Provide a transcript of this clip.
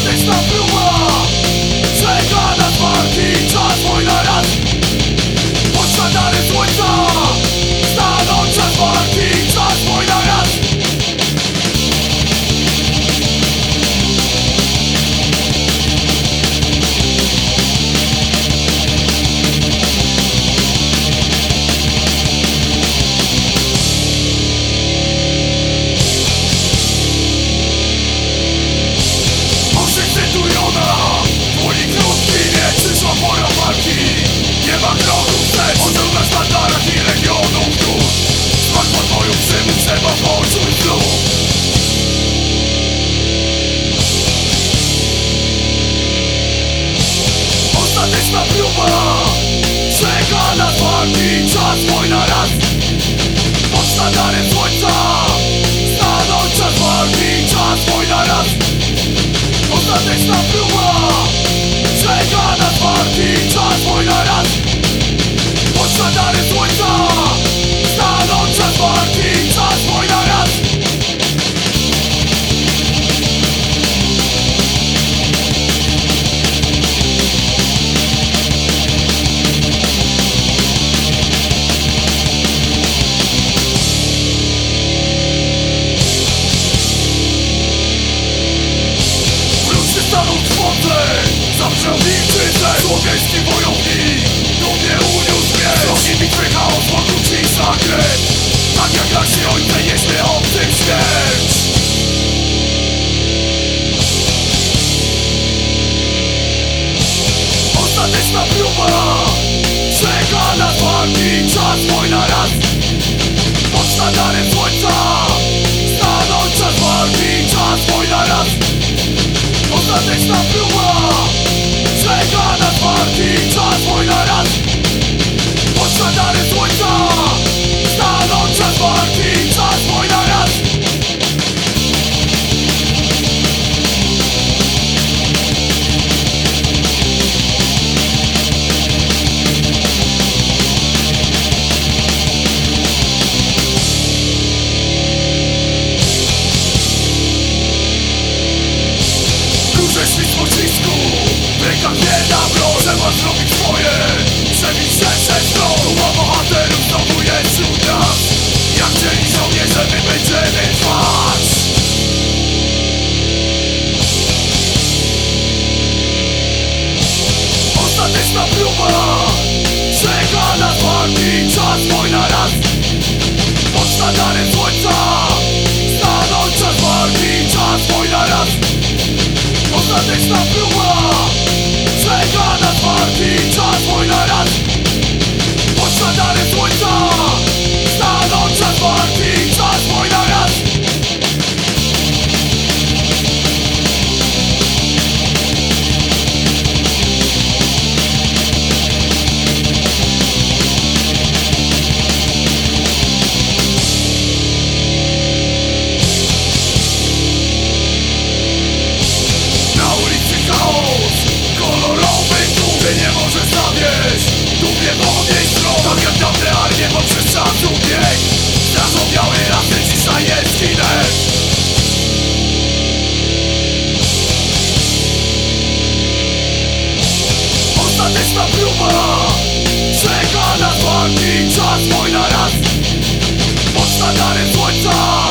They stop the world. Zostawił pana Czeka nas walki Czas wojna raz Pod sztandarem słońca Wszyscy boją Tak nie da, proszę was robić swoje. Przebić serce to Tuła bohaterów znowu jest u nas. Jak dzieli żołnierze, my będziemy trwać. Ostateczna próba. Czeka nas walki, czas wojna raz. Pod sztandarem słońca. Stanąć czas walki, czas wojna raz. Ostateczna próba. He transformed us Radnička pljuba Čeka na svaki čas Vojna raz Podstanare svojca